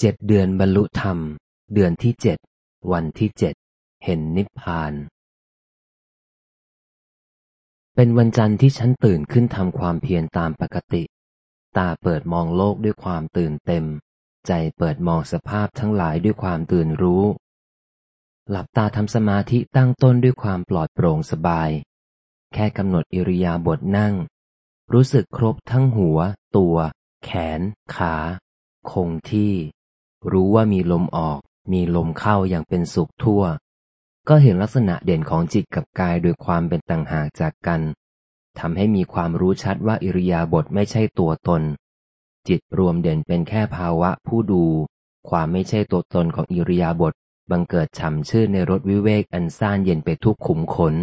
เจ็ดเดือนบรรลุธรรม เดือนที่เจ็ด วันที่เจ็ด เห็นนิพพาน เป็นวันจันทร์ที่ฉันตื่นขึ้นทำความเพียรตามปกติ ตาเปิดมองโลกด้วยความตื่นเต็ม ใจเปิดมองสภาพทั้งหลายด้วยความตื่นรู้ หลับตาทำสมาธิตั้งต้นด้วยความปลอดโปร่งสบาย แค่กำหนดอิริยาบถนั่ง รู้สึกครบทั้งหัว ตัว แขน ขา คงที่ รู้ว่ามีลมออก มีลมเข้าอย่างเป็นสุขทั่ว ก็เห็นลักษณะเด่นของจิตกับกายโดยความเป็นต่างหากจากกันทำให้มีความรู้ชัดว่าอิริยาบถไม่ใช่ตัวตน จิตรวมเด่นเป็นแค่ภาวะผู้ดู ความไม่ใช่ตัวตนของอิริยาบถบังเกิดฉ่ำชื่นในรถวิเวกอันซ่านเย็นไปทุกขุมขน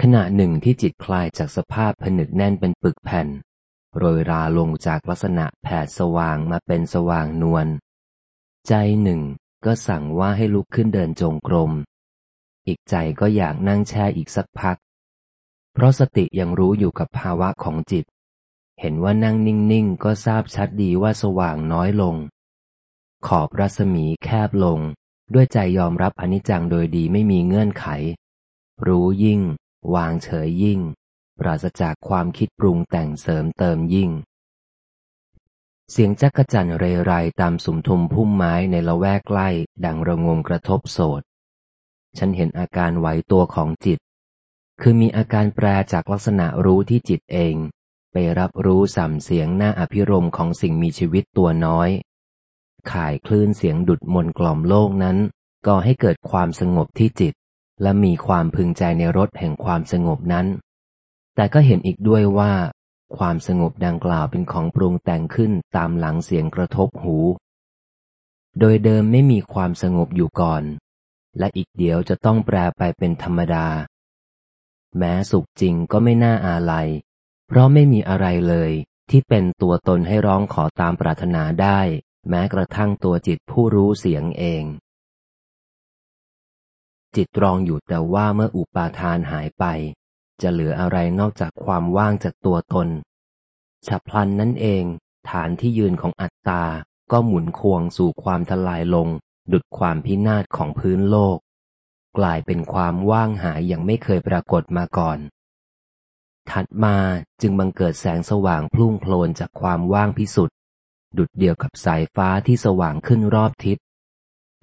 ขณะหนึ่งที่จิตคลายจากสภาพผนึกแน่นเป็นปึกแผ่น โรยราลงจากลักษณะแผดสว่างมาเป็นสว่างนวล ใจหนึ่งก็สั่งว่าให้ลุกขึ้นเดินจงกรม อีกใจก็อยากนั่งแช่อีกสักพัก เพราะสติยังรู้อยู่กับภาวะของจิต เห็นว่านั่งนิ่งๆ ก็ทราบชัดดีว่าสว่างน้อยลง ขอบรัศมีแคบลง ด้วยใจยอมรับอนิจจังโดยดีไม่มีเงื่อนไข รู้ยิ่ง วางเฉยยิ่ง ปราศจากความคิดปรุงแต่งเสริมเติมยิ่ง เสียงจักจั่นเรไรตามสุมทุมพุ่มไม้ในละแวกใกล้ ดังระงมกระทบโสดฉันเห็นอาการไหวตัวของจิต คือมีอาการแปรจากลักษณะรู้ที่จิตเอง ไปรับรู้สัมเสียงหน้าอภิรมของสิ่งมีชีวิตตัวน้อย ข่ายคลื่นเสียงดุดมนกล่อมโลกนั้นก่อให้เกิดความสงบที่จิต และมีความพึงใจในรสแห่งความสงบนั้น แต่ก็เห็นอีกด้วยว่า ความสงบดังกล่าวเป็นของปรุงแต่งขึ้นตามหลังเสียงกระทบหู โดยเดิมไม่มีความสงบอยู่ก่อน และอีกเดี๋ยวจะต้องแปลไปเป็นธรรมดา แม้สุขจริงก็ไม่น่าอาลัย เพราะไม่มีอะไรเลยที่เป็นตัวตนให้ร้องขอตามปรารถนาได้ แม้กระทั่งตัวจิตผู้รู้เสียงเอง จิตรองอยู่แต่ว่าเมื่ออุปาทานหายไป จะเหลืออะไรนอกจากความว่างจากตัวตน ฉับพลันนั่นเอง ฐานที่ยืนของอัตตา ก็หมุนควงสู่ความทลายลง ดุดความพินาศของพื้นโลก กลายเป็นความว่างหายอย่างไม่เคยปรากฏมาก่อน ถัดมาจึงบังเกิดแสงสว่างพลุ่งโพลนจากความว่างพิสุทธิ์ดุดเดียวกับสายฟ้าที่สว่างขึ้นรอบทิศ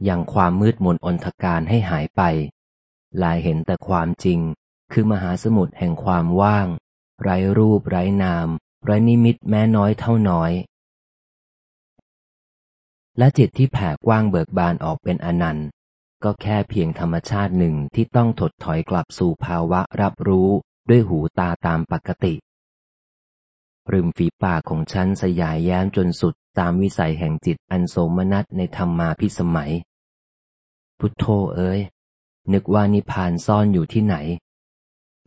ยังความมืดมนอนทการให้หายไป ลายเห็นแต่ความจริง คือมหาสมุทรแห่งความว่าง ไร้รูปไร้นาม ไร้นิมิตแม้น้อยเท่าน้อย และจิตที่แผ่กว้างเบิกบานออกเป็นอนันต์ ก็แค่เพียงธรรมชาติหนึ่งที่ต้องถดถอยกลับสู่ภาวะรับรู้ด้วยหูตาตามปกติริมฝีปากของฉันสยายแย้มจนสุดตามวิสัยแห่งจิตอันโสมนัสในธรรมมาพิสมัย พุทโธเอ้ย นึกว่านิพานซ่อนอยู่ที่ไหน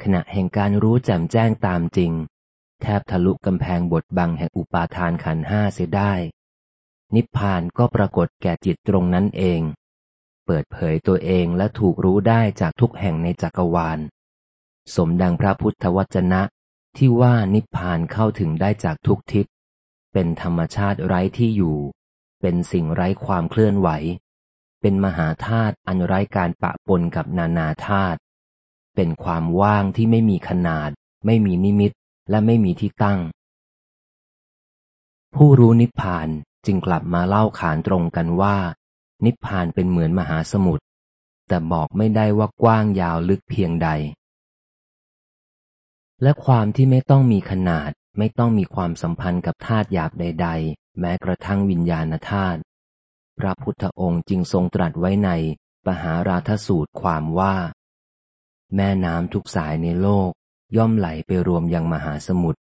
ขณะแห่งการรู้แจ่มแจ้งตามจริง แทบทะลุกำแพงบทบังแห่งอุปาทานขันห้าเสียได้ นิพพานก็ปรากฏแก่จิตตรงนั้นเอง เปิดเผยตัวเองและถูกรู้ได้จากทุกแห่งในจักรวาล สมดังพระพุทธวจนะ ที่ว่านิพพานเข้าถึงได้จากทุกทิศ เป็นธรรมชาติไร้ที่อยู่ เป็นสิ่งไร้ความเคลื่อนไหว เป็นมหาธาตุอันไร้การปะปนกับนานาธาตุ เป็นความว่างที่ไม่มีขนาด ไม่มีนิมิต และไม่มีที่ตั้ง ผู้รู้นิพพานจึงกลับมาเล่าขานตรงกันว่า นิพพานเป็นเหมือนมหาสมุทรแต่บอกไม่ได้ว่ากว้างยาวลึกเพียงใด และความที่ไม่ต้องมีขนาด ไม่ต้องมีความสัมพันธ์กับธาตุหยาบใด ๆ แม้กระทั่งวิญญาณธาตุพระพุทธองค์จึงทรงตรัสไว้ในปหาราทสูตรความว่า แม่น้ำทุกสายในโลกย่อมไหลไปรวมยังมหาสมุทร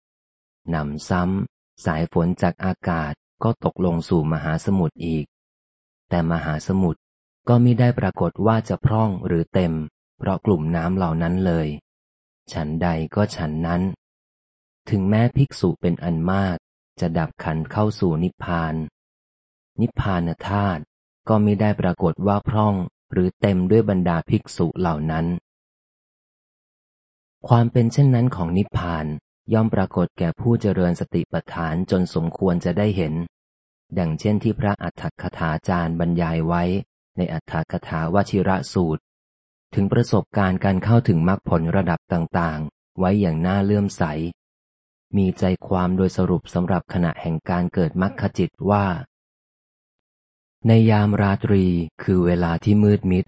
นำซ้ำ สายฝนจากอากาศก็ตกลงสู่มหาสมุทรอีก แต่มหาสมุทรก็ไม่ได้ปรากฏว่าจะพร่องหรือเต็ม เพราะกลุ่มน้ำเหล่านั้นเลย ฉันใดก็ฉันนั้น ถึงแม้ภิกษุเป็นอันมาก จะดับขันเข้าสู่นิพพาน นิพพานธาตุก็ไม่ได้ปรากฏว่าพร่องหรือเต็มด้วยบรรดาภิกษุเหล่านั้น ความเป็นเช่นนั้นของนิพพานย่อมปรากฏแก่ผู้เจริญสติปัฏฐานจนสมควรจะได้เห็น ดังเช่นที่พระอัฏฐคถาจารย์บรรยายไว้ ในอัฏฐคถาวชิระสูตร ถึงประสบการณ์การเข้าถึงมรรคผลระดับต่างๆ ไว้อย่างน่าเลื่อมใส มีใจความโดยสรุปสำหรับขณะแห่งการเกิดมรรคจิตว่า ในยามราตรีคือเวลาที่มืดมิด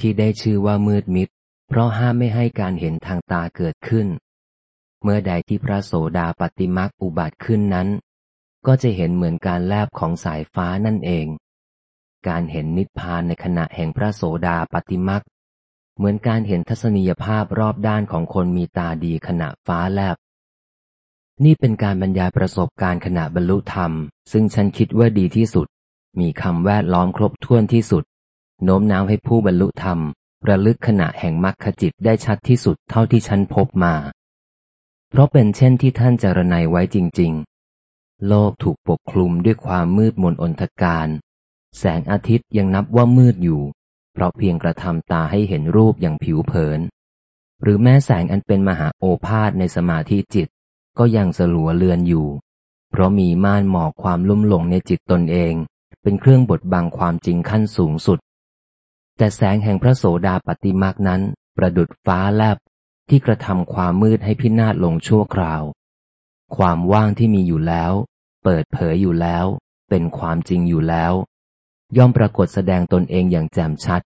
ที่ได้ชื่อว่ามืดมิด เพราะห้ามไม่ให้การเห็นทางตาเกิดขึ้น เมื่อใดที่พระโสดาปฏิมักอุบัติขึ้นนั้น ก็จะเห็นเหมือนการแลบของสายฟ้านั่นเอง การเห็นนิพพานในขณะแห่งพระโสดาปฏิมักเหมือนการเห็นทัศนียภาพรอบด้านของคนมีตาดีขณะฟ้าแลบ นี่เป็นการบรรยายประสบการณ์ขณะบรรลุธรรม ซึ่งฉันคิดว่าดีที่สุด มีคำแวดล้อมครบถ้วนที่สุดโน้มน้าวให้ผู้บรรลุธรรม ระลึกขณะแห่งมรรคจิตได้ชัดที่สุดเท่าที่ฉันพบมา เพราะเป็นเช่นที่ท่านจารณัยไว้จริง ๆ โลกถูกปกคลุมด้วยความมืดมนอนทการ แสงอาทิตย์ยังนับว่ามืดอยู่ เพราะเพียงกระทำตาให้เห็นรูปอย่างผิวเผิน หรือแม้แสงอันเป็นมหาโอภาษในสมาธิจิต ก็ยังสลัวเลือนอยู่ เพราะมีม่านหมอกความลุ่มหลงในจิตตนเอง เป็นเครื่องบดบังความจริงขั้นสูงสุด แต่แสงแห่งพระโสดาปฏิมากนั้น ประดุดฟ้าแลบที่กระทำความมืดให้พินาศลงชั่วคราว ความว่างที่มีอยู่แล้ว เปิดเผยอยู่แล้ว เป็นความจริงอยู่แล้ว ย่อมปรากฏแสดงตนเองอย่างแจ่มชัด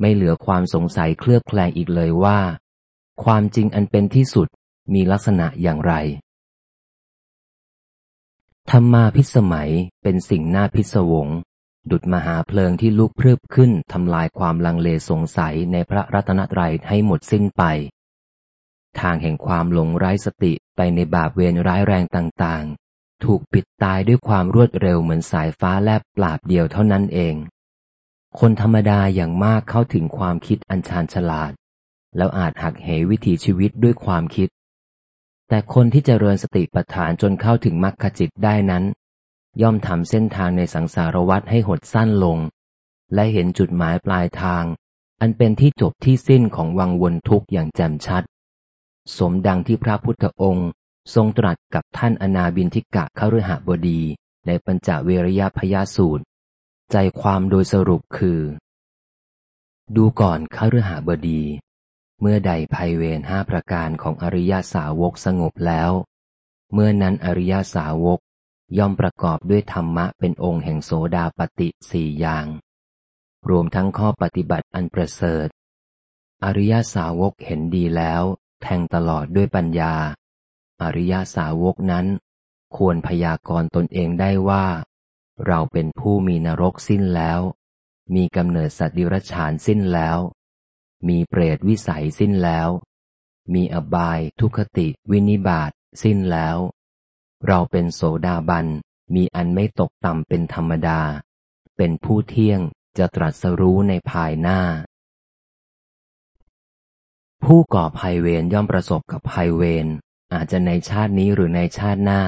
ไม่เหลือความสงสัยเคลือบแคลงอีกเลยว่า ความจริงอันเป็นที่สุดมีลักษณะอย่างไรธรรมาพิสมัยเป็นสิ่งน่าพิศวง ดุดมหาเพลิงที่ลุกพรึบขึ้นทำลายความลังเลสงสัยในพระรัตนตรัยให้หมดสิ้นไป ทางแห่งความหลงไร้สติไปในบาปเวรร้ายแรงต่างๆ ถูกปิดตายด้วยความรวดเร็วเหมือนสายฟ้าแลบปราบเดียวเท่านั้นเอง คนธรรมดาอย่างมากเข้าถึงความคิดอันชาญฉลาด แล้วอาจหักเหวิถีชีวิตด้วยความคิด แต่คนที่จเจริญสติปัฏฐานจนเข้าถึงมรรคจิตได้นั้น ย่อมทำเส้นทางในสังสารวัฏให้หดสั้นลง และเห็นจุดหมายปลายทาง อันเป็นที่จบที่สิ้นของวังวนทุกข์อย่างแจ่มชัด สมดังที่พระพุทธองค์ ทรงตรัสกับท่านอนาบินทิกะขฤหบดีในปัญจเวรยพยาสูตร ใจความโดยสรุปคือ ดูก่อนขฤหบดี เมื่อใดภัยเวรห้าประการของอริยาสาวกสงบแล้ว เมื่อนั้นอริยาสาวก ย่อมประกอบด้วยธรรมะเป็นองค์แห่งโสดาปติสี่อย่าง รวมทั้งข้อปฏิบัติอันประเสริฐ อริยสาวกเห็นดีแล้ว แทงตลอดด้วยปัญญา อริยสาวกนั้น ควรพยากรณ์ตนเองได้ว่า เราเป็นผู้มีนรกสิ้นแล้ว มีกำเนิดสัตว์ดิรชานสิ้นแล้ว มีเปรตวิสัยสิ้นแล้ว มีอบายทุคติวินิบาตสิ้นแล้ว เราเป็นโสดาบัน มีอันไม่ตกต่ำเป็นธรรมดา เป็นผู้เที่ยงจะตรัสรู้ในภายหน้า ผู้ก่อภัยเวรย่อมประสบกับภัยเวร อาจจะในชาตินี้หรือในชาติหน้า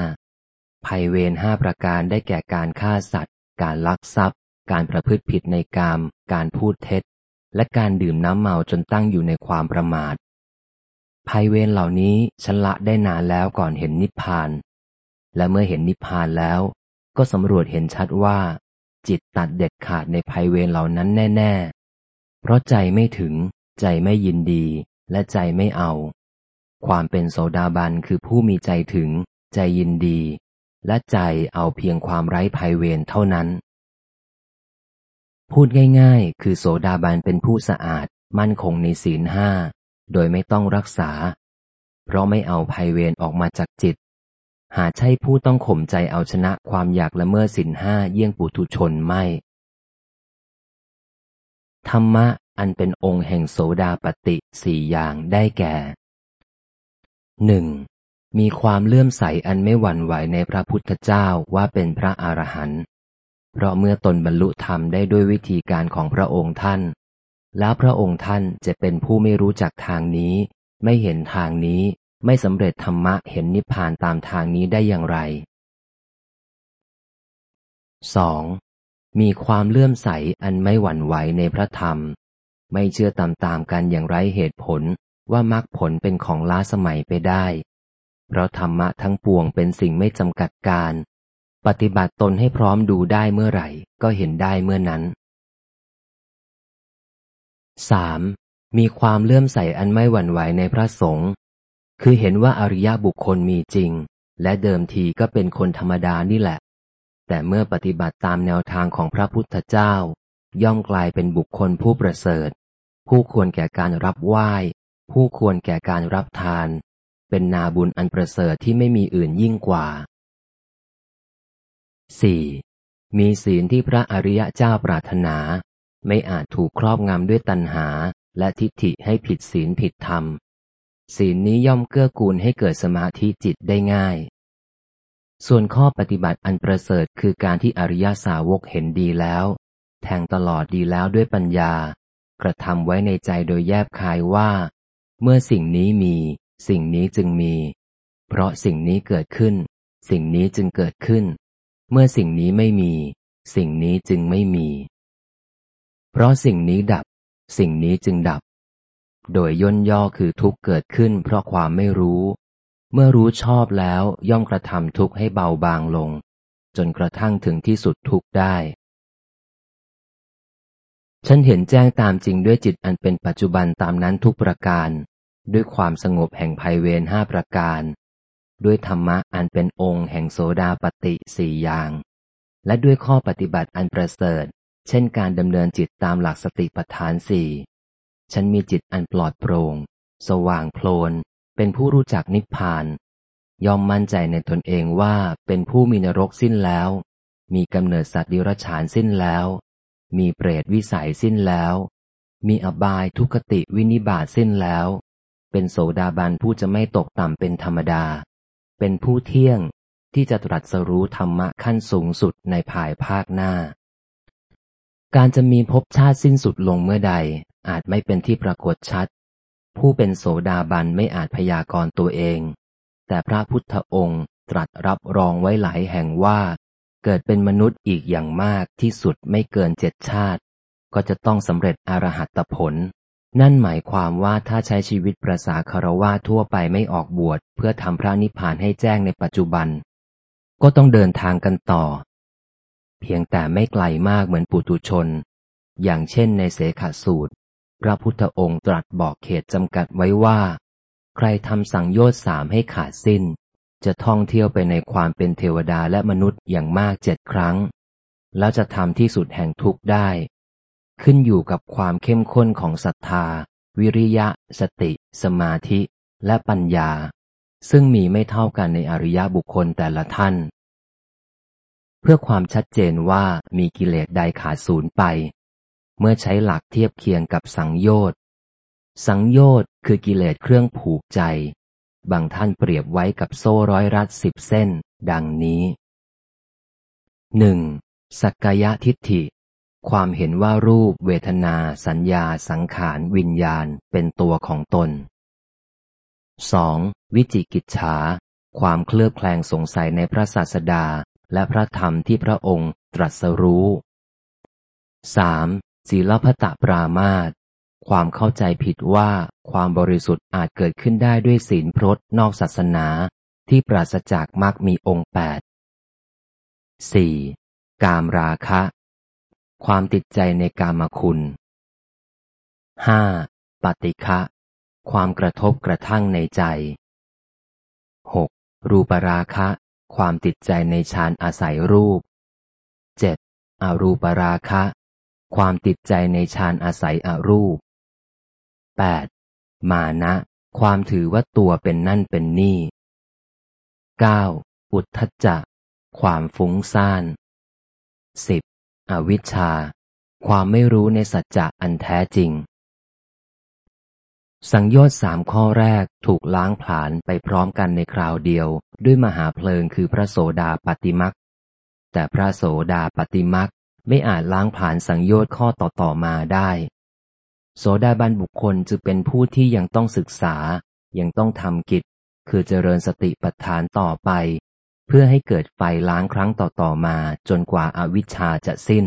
ภัยเวรห้าประการได้แก่การฆ่าสัตว์ การลักทรัพย์ การประพฤติผิดในกาม การพูดเท็จ และการดื่มน้ำเมาจนตั้งอยู่ในความประมาทภัยเวรเหล่านี้ฉันละได้นานแล้วก่อนเห็นนิพพาน และเมื่อเห็นนิพพานแล้ว ก็สำรวจเห็นชัดว่า จิตตัดเด็ดขาดในภัยเวรเหล่านั้นแน่ ๆ เพราะใจไม่ถึง ใจไม่ยินดี และใจไม่เอา ความเป็นโสดาบันคือผู้มีใจถึง ใจยินดี และใจเอาเพียงความไร้ภัยเวรเท่านั้น พูดง่ายๆ คือโสดาบันเป็นผู้สะอาด มั่นคงในศีลห้าโดยไม่ต้องรักษา เพราะไม่เอาภัยเวรออกมาจากจิต หาใช่ผู้ต้องข่มใจเอาชนะความอยากละเมิดศีลห้าเยี่ยงปุถุชนไม่ ธรรมะอันเป็นองค์แห่งโสดาปติสี่อย่างได้แก่หนึ่งมีความเลื่อมใสอันไม่หวั่นไหวในพระพุทธเจ้าว่าเป็นพระอรหันต์เพราะเมื่อตนบรรลุธรรมได้ด้วยวิธีการของพระองค์ท่าน แล้วพระองค์ท่านจะเป็นผู้ไม่รู้จักทางนี้ ไม่เห็นทางนี้ ไม่สำเร็จธรรมะเห็นนิพพานตามทางนี้ได้อย่างไร 2. มีความเลื่อมใสอันไม่หวั่นไหวในพระธรรม ไม่เชื่อตามๆกันอย่างไรเหตุผลว่ามรรคผลเป็นของล้าสมัยไปได้ เพราะธรรมะทั้งปวงเป็นสิ่งไม่จำกัดการ ปฏิบัติตนให้พร้อมดูได้เมื่อไหร่ ก็เห็นได้เมื่อนั้น 3. มีความเลื่อมใสอันไม่หวั่นไหวในพระสงฆ์ คือเห็นว่าอริยบุคคลมีจริง และเดิมทีก็เป็นคนธรรมดานี่แหละ แต่เมื่อปฏิบัติตามแนวทางของพระพุทธเจ้า ย่อมกลายเป็นบุคคลผู้ประเสริฐ ผู้ควรแก่การรับไหว้ ผู้ควรแก่การรับทาน เป็นนาบุญอันประเสริฐที่ไม่มีอื่นยิ่งกว่า 4. มีศีลที่พระอริยเจ้าปรารถนา ไม่อาจถูกครอบงำด้วยตัณหาและทิฏฐิให้ผิดศีลผิดธรรม ศีลนี้ย่อมเกื้อกูลให้เกิดสมาธิจิตได้ง่าย ส่วนข้อปฏิบัติอันประเสริฐคือการที่อริยสาวกเห็นดีแล้ว แทงตลอดดีแล้วด้วยปัญญา กระทำไว้ในใจโดยแยบคายว่า เมื่อสิ่งนี้มี สิ่งนี้จึงมี เพราะสิ่งนี้เกิดขึ้น สิ่งนี้จึงเกิดขึ้น เมื่อสิ่งนี้ไม่มี สิ่งนี้จึงไม่มี เพราะสิ่งนี้ดับ สิ่งนี้จึงดับ โดยย่นย่อคือทุกเกิดขึ้นเพราะความไม่รู้ เมื่อรู้ชอบแล้วย่อมกระทำทุกข์ให้เบาบางลง จนกระทั่งถึงที่สุดทุกข์ได้ ฉันเห็นแจ้งตามจริงด้วยจิตอันเป็นปัจจุบันตามนั้นทุกประการ ด้วยความสงบแห่งภัยเวรห้าประการ ด้วยธรรมะอันเป็นองค์แห่งโสดาปติสี่อย่าง และด้วยข้อปฏิบัติอันประเสริฐ เช่นการดำเนินจิตตามหลักสติปัฏฐานสี่ ฉันมีจิตอันปลอดโปร่ง สว่างโพลน เป็นผู้รู้จักนิพพาน ยอมมั่นใจในตนเองว่าเป็นผู้มีนรกสิ้นแล้ว มีกำเนิดสัตว์ดิรัจฉานสิ้นแล้ว มีเปรตวิสัยสิ้นแล้ว มีอบายทุกติวินิบาตสิ้นแล้ว เป็นโสดาบันผู้จะไม่ตกต่ำเป็นธรรมดา เป็นผู้เที่ยงที่จะตรัสรู้ธรรมะขั้นสูงสุดในภายภาคหน้า การจะมีภพชาติสิ้นสุดลงเมื่อใด อาจไม่เป็นที่ปรากฏชัด ผู้เป็นโสดาบันไม่อาจพยากรณ์ตัวเอง แต่พระพุทธองค์ตรัสรับรองไว้หลายแห่งว่า เกิดเป็นมนุษย์อีกอย่างมากที่สุดไม่เกินเจ็ดชาติ ก็จะต้องสำเร็จอรหัตผล นั่นหมายความว่าถ้าใช้ชีวิตประสาคารวาทั่วไปไม่ออกบวชเพื่อทำพระนิพพานให้แจ้งในปัจจุบัน ก็ต้องเดินทางกันต่อ เพียงแต่ไม่ไกลมากเหมือนปุตุชน อย่างเช่นในเสขสูตร พระพุทธองค์ตรัสบอกเขตจำกัดไว้ว่า ใครทำสังโยชน์สามให้ขาดสิ้น จะท่องเที่ยวไปในความเป็นเทวดาและมนุษย์อย่างมากเจ็ดครั้ง แล้วจะทำที่สุดแห่งทุกข์ได้ ขึ้นอยู่กับความเข้มข้นของศรัทธา วิริยะ สติ สมาธิ และปัญญา ซึ่งมีไม่เท่ากันในอริยบุคคลแต่ละท่าน เพื่อความชัดเจนว่ามีกิเลสใดขาดศูนย์ไป เมื่อใช้หลักเทียบเคียงกับสังโยชน์ สังโยชน์คือกิเลสเครื่องผูกใจ บางท่านเปรียบไว้กับโซ่ร้อยรัดสิบเส้น ดังนี้หนึ่งสักกายทิฏฐิ ความเห็นว่ารูปเวทนา สัญญา สังขาร วิญญาณ เป็นตัวของตน 2. วิจิกิจฉา ความเคลือบแคลงสงสัยในพระศาสดาและพระธรรมที่พระองค์ตรัสรู้ 3. ศีลพัตปรามาตความเข้าใจผิดว่าความบริสุทธิ์อาจเกิดขึ้นได้ด้วยศีลพรตนอกศาสนาที่ปราศจากมรรคมีองค์แปด 4. กามราคะ ความติดใจในกามคุณห้าปฏิฆะความกระทบกระทั่งในใจหกรูปราคะ ความติดใจในฌานอาศัยรูปเจ็ดอรูปราคะ ความติดใจในฌานอาศัยอรูปแปดมานะ ความถือว่าตัวเป็นนั่นเป็นนี่เก้าอุทธจักความฟุ้งซ่านสิบอวิชชา ความไม่รู้ในสัจจะอันแท้จริง สังโยชน์สามข้อแรกถูกล้างผลาญไปพร้อมกันในคราวเดียว ด้วยมหาเพลิงคือพระโสดาปฏิมักแต่พระโสดาปฏิมัก ไม่อาจล้างผ่านสังโยชน์ข้อต่อๆมาได้ โสดาบันบุคคลจะเป็นผู้ที่ยังต้องศึกษา ยังต้องทำกิจ คือเจริญสติปัฏฐานต่อไป เพื่อให้เกิดไฟล้างครั้งต่อๆมาจนกว่าอาวิชชาจะสิ้น